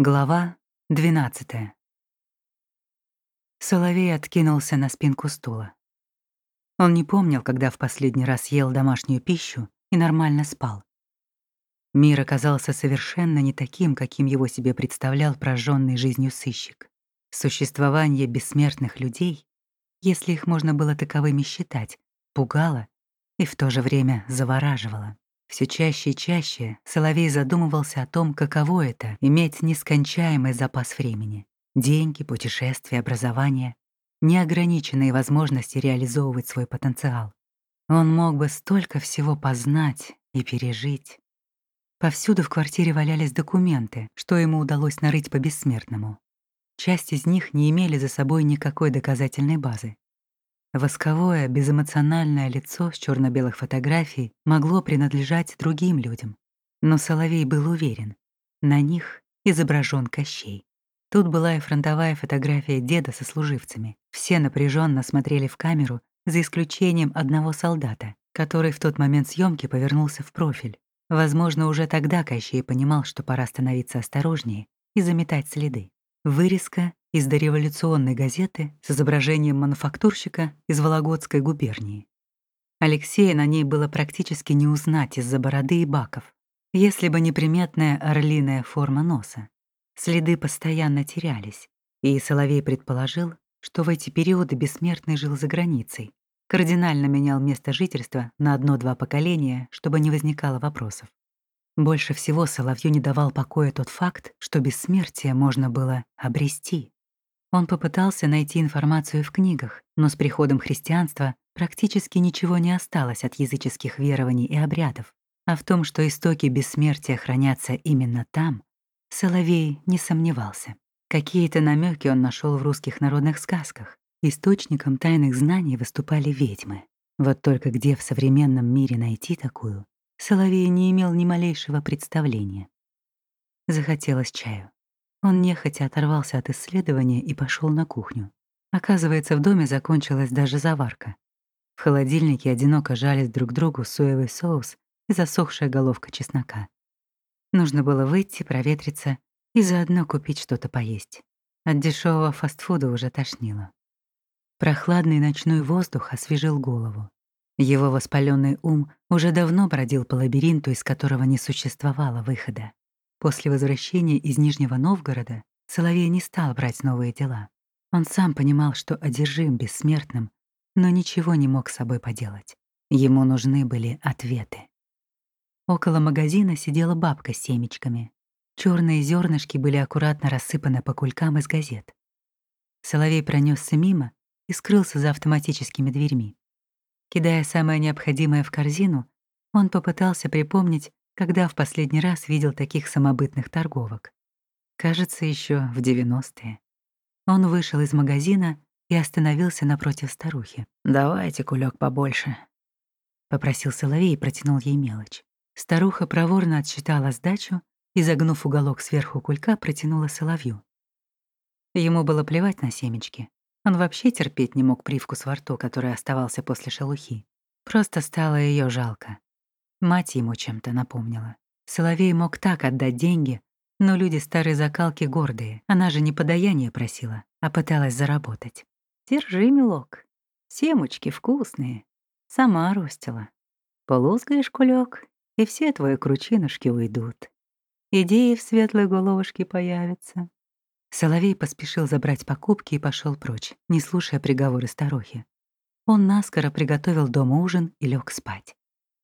Глава 12. Соловей откинулся на спинку стула. Он не помнил, когда в последний раз ел домашнюю пищу и нормально спал. Мир оказался совершенно не таким, каким его себе представлял прожженный жизнью сыщик. Существование бессмертных людей, если их можно было таковыми считать, пугало и в то же время завораживало. Все чаще и чаще Соловей задумывался о том, каково это — иметь нескончаемый запас времени. Деньги, путешествия, образование, неограниченные возможности реализовывать свой потенциал. Он мог бы столько всего познать и пережить. Повсюду в квартире валялись документы, что ему удалось нарыть по бессмертному. Часть из них не имели за собой никакой доказательной базы. Восковое, безэмоциональное лицо с черно белых фотографий могло принадлежать другим людям. Но Соловей был уверен, на них изображен Кощей. Тут была и фронтовая фотография деда со служивцами. Все напряженно смотрели в камеру, за исключением одного солдата, который в тот момент съемки повернулся в профиль. Возможно, уже тогда Кощей понимал, что пора становиться осторожнее и заметать следы. Вырезка из дореволюционной газеты с изображением мануфактурщика из Вологодской губернии. Алексея на ней было практически не узнать из-за бороды и баков, если бы неприметная орлиная форма носа. Следы постоянно терялись, и Соловей предположил, что в эти периоды бессмертный жил за границей, кардинально менял место жительства на одно-два поколения, чтобы не возникало вопросов. Больше всего Соловью не давал покоя тот факт, что бессмертие можно было обрести. Он попытался найти информацию в книгах, но с приходом христианства практически ничего не осталось от языческих верований и обрядов. А в том, что истоки бессмертия хранятся именно там, Соловей не сомневался. Какие-то намеки он нашел в русских народных сказках. Источником тайных знаний выступали ведьмы. Вот только где в современном мире найти такую, Соловей не имел ни малейшего представления. Захотелось чаю. Он нехотя оторвался от исследования и пошел на кухню. Оказывается, в доме закончилась даже заварка. В холодильнике одиноко жались друг другу соевый соус и засохшая головка чеснока. Нужно было выйти, проветриться и заодно купить что-то поесть. От дешевого фастфуда уже тошнило. Прохладный ночной воздух освежил голову. Его воспаленный ум уже давно бродил по лабиринту, из которого не существовало выхода. После возвращения из Нижнего Новгорода Соловей не стал брать новые дела. Он сам понимал, что одержим бессмертным, но ничего не мог с собой поделать. Ему нужны были ответы. Около магазина сидела бабка с семечками. Черные зернышки были аккуратно рассыпаны по кулькам из газет. Соловей пронесся мимо и скрылся за автоматическими дверьми. Кидая самое необходимое в корзину, он попытался припомнить, когда в последний раз видел таких самобытных торговок. Кажется, еще в 90-е. Он вышел из магазина и остановился напротив старухи. «Давайте кулек побольше», — попросил Соловей и протянул ей мелочь. Старуха проворно отсчитала сдачу и, загнув уголок сверху кулька, протянула Соловью. Ему было плевать на семечки. Он вообще терпеть не мог привкус во рту, который оставался после шелухи. Просто стало ее жалко. Мать ему чем-то напомнила. Соловей мог так отдать деньги, но люди старой закалки гордые. Она же не подаяние просила, а пыталась заработать. «Держи, милок. Семечки вкусные. Сама ростила. Полузгаешь кулек, и все твои кручинушки уйдут. Идеи в светлой головушке появятся. Соловей поспешил забрать покупки и пошел прочь, не слушая приговоры старухи. Он наскоро приготовил дома ужин и лег спать.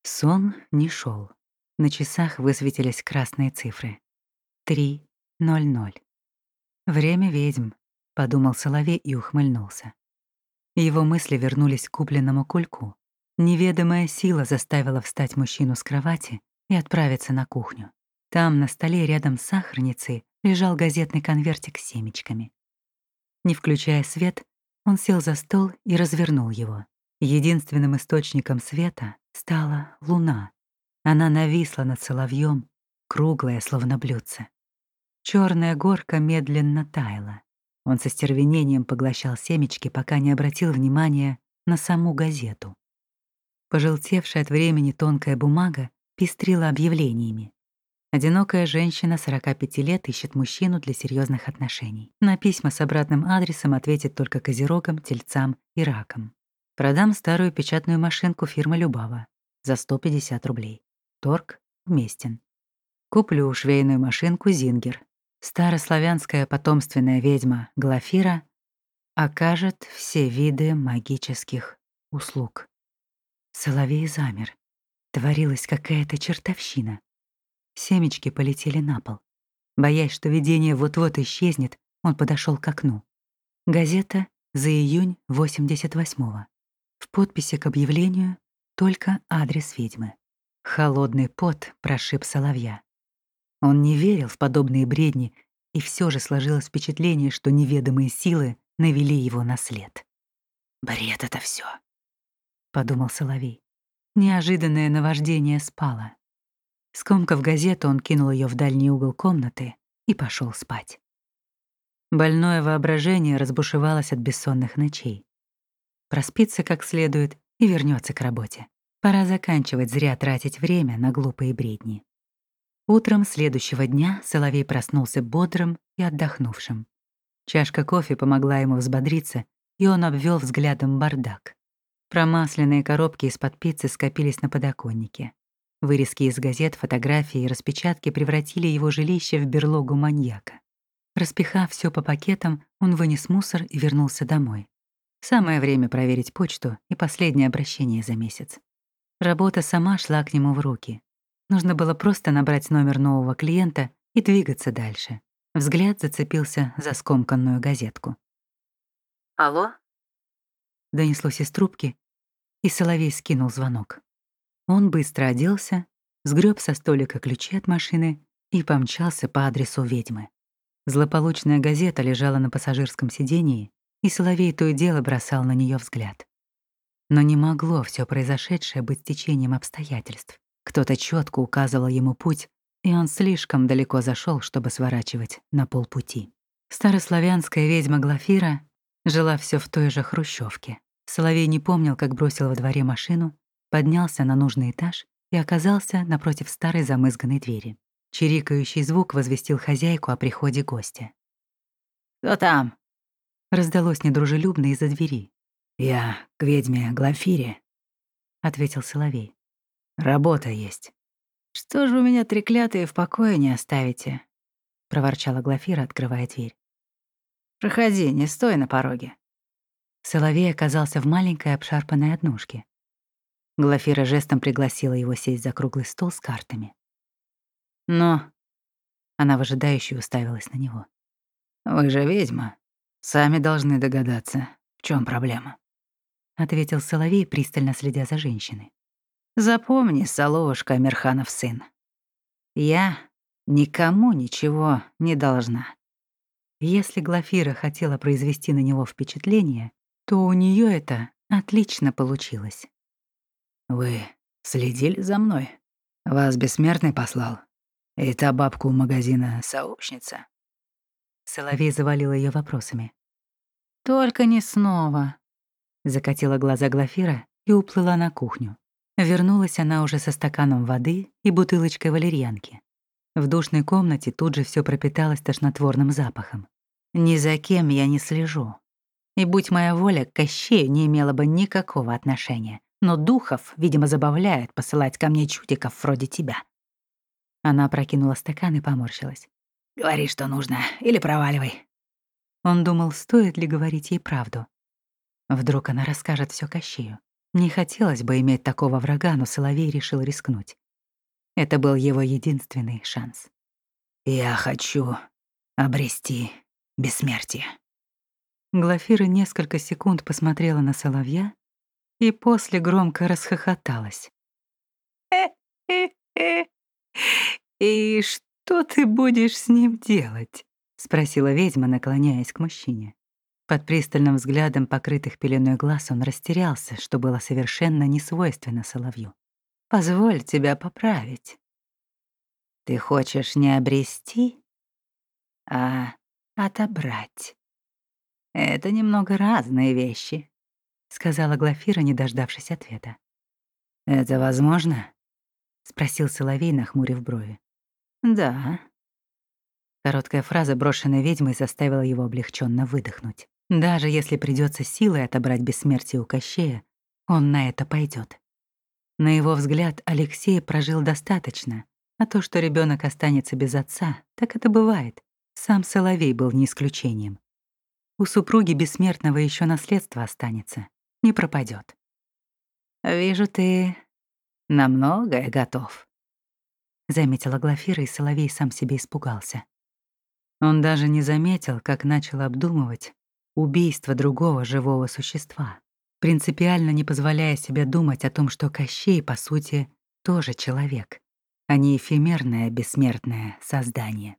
Сон не шел. На часах высветились красные цифры. Три ноль ноль. «Время ведьм», — подумал Соловей и ухмыльнулся. Его мысли вернулись к купленному кульку. Неведомая сила заставила встать мужчину с кровати и отправиться на кухню. Там, на столе рядом с сахарницей, лежал газетный конвертик с семечками. Не включая свет, он сел за стол и развернул его. Единственным источником света стала луна. Она нависла над соловьем, круглая, словно блюдце. Черная горка медленно таяла. Он со стервенением поглощал семечки, пока не обратил внимания на саму газету. Пожелтевшая от времени тонкая бумага пестрила объявлениями. Одинокая женщина 45 лет ищет мужчину для серьезных отношений. На письма с обратным адресом ответит только козерогам, тельцам и ракам. Продам старую печатную машинку фирмы Любава за 150 рублей. Торг уместен. Куплю швейную машинку «Зингер». Старославянская потомственная ведьма Глафира окажет все виды магических услуг. Соловей замер. Творилась какая-то чертовщина. Семечки полетели на пол. Боясь, что видение вот-вот исчезнет, он подошел к окну. Газета за июнь 88-го. В подписи к объявлению только адрес ведьмы. Холодный пот прошиб соловья. Он не верил в подобные бредни, и все же сложилось впечатление, что неведомые силы навели его на след. «Бред это все, подумал Соловей. Неожиданное наваждение спало. Скомкав газету, он кинул ее в дальний угол комнаты и пошел спать. Больное воображение разбушевалось от бессонных ночей. Проспится как следует и вернется к работе. Пора заканчивать зря тратить время на глупые бредни. Утром следующего дня Соловей проснулся бодрым и отдохнувшим. Чашка кофе помогла ему взбодриться, и он обвел взглядом бардак. Промасленные коробки из-под пиццы скопились на подоконнике. Вырезки из газет, фотографии и распечатки превратили его жилище в берлогу маньяка. Распихав все по пакетам, он вынес мусор и вернулся домой. Самое время проверить почту и последнее обращение за месяц. Работа сама шла к нему в руки. Нужно было просто набрать номер нового клиента и двигаться дальше. Взгляд зацепился за скомканную газетку. «Алло?» Донеслось из трубки, и Соловей скинул звонок. Он быстро оделся, сгреб со столика ключи от машины и помчался по адресу ведьмы. Злополучная газета лежала на пассажирском сидении, и Соловей то и дело бросал на нее взгляд. Но не могло все произошедшее быть течением обстоятельств. Кто-то четко указывал ему путь, и он слишком далеко зашел, чтобы сворачивать на полпути. Старославянская ведьма Глафира жила все в той же хрущевке. Соловей не помнил, как бросил во дворе машину поднялся на нужный этаж и оказался напротив старой замызганной двери. Чирикающий звук возвестил хозяйку о приходе гостя. «Кто там?» Раздалось недружелюбно из-за двери. «Я к ведьме Глафире», — ответил Соловей. «Работа есть». «Что же вы меня, треклятые, в покое не оставите?» — проворчала Глафира, открывая дверь. «Проходи, не стой на пороге». Соловей оказался в маленькой обшарпанной однушке. Глафира жестом пригласила его сесть за круглый стол с картами. «Но...» Она выжидающе уставилась на него. «Вы же ведьма. Сами должны догадаться, в чем проблема», — ответил Соловей, пристально следя за женщиной. «Запомни, Соловушка Амирханов сын. Я никому ничего не должна». Если Глафира хотела произвести на него впечатление, то у нее это отлично получилось. «Вы следили за мной? Вас бессмертный послал? И та бабка у магазина — сообщница?» Соловей завалил ее вопросами. «Только не снова», — закатила глаза Глафира и уплыла на кухню. Вернулась она уже со стаканом воды и бутылочкой валерьянки. В душной комнате тут же все пропиталось тошнотворным запахом. «Ни за кем я не слежу. И будь моя воля, к Кощею не имела бы никакого отношения но духов, видимо, забавляет посылать ко мне чудиков вроде тебя». Она прокинула стакан и поморщилась. «Говори, что нужно, или проваливай». Он думал, стоит ли говорить ей правду. Вдруг она расскажет все Кощею. Не хотелось бы иметь такого врага, но Соловей решил рискнуть. Это был его единственный шанс. «Я хочу обрести бессмертие». Глафира несколько секунд посмотрела на Соловья, и после громко расхохоталась. «И что ты будешь с ним делать?» — спросила ведьма, наклоняясь к мужчине. Под пристальным взглядом покрытых пеленой глаз он растерялся, что было совершенно несвойственно соловью. «Позволь тебя поправить. Ты хочешь не обрести, а отобрать. Это немного разные вещи сказала Глафира, не дождавшись ответа. «Это возможно?» — спросил Соловей, нахмурив брови. Да. Короткая фраза, брошенная ведьмой, заставила его облегченно выдохнуть. Даже если придется силой отобрать бессмертие у Кощея, он на это пойдет. На его взгляд, Алексей прожил достаточно, а то, что ребенок останется без отца, так это бывает. Сам Соловей был не исключением. У супруги бессмертного еще наследство останется, не пропадет. «Вижу, ты на многое готов», — заметила Глафира, и Соловей сам себе испугался. Он даже не заметил, как начал обдумывать убийство другого живого существа, принципиально не позволяя себе думать о том, что Кощей, по сути, тоже человек, а не эфемерное бессмертное создание.